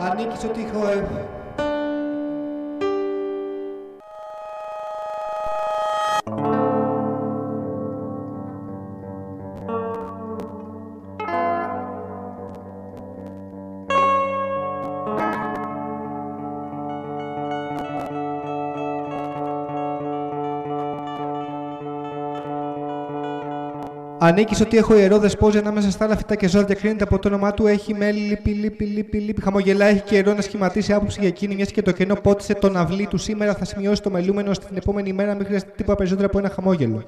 अन्य किसी हो Ανήκεις ότι έχω ιερό δεσπόζει ανάμεσα στα άλλα φυτά και ζώα. Διακρίνεται από το όνομά του. Έχει μέλη, λύπη, λύπη, λύπη, λύπη. Χαμογελά, έχει καιρό να σχηματίσει άποψη για εκείνη, μιας και το κενό πότισε τον αυλή του σήμερα. Θα σημειώσει το μελούμενο ώστε την επόμενη μέρα μην χρειάζεται τίποτα περισσότερο από ένα χαμόγελο.